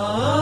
Oh.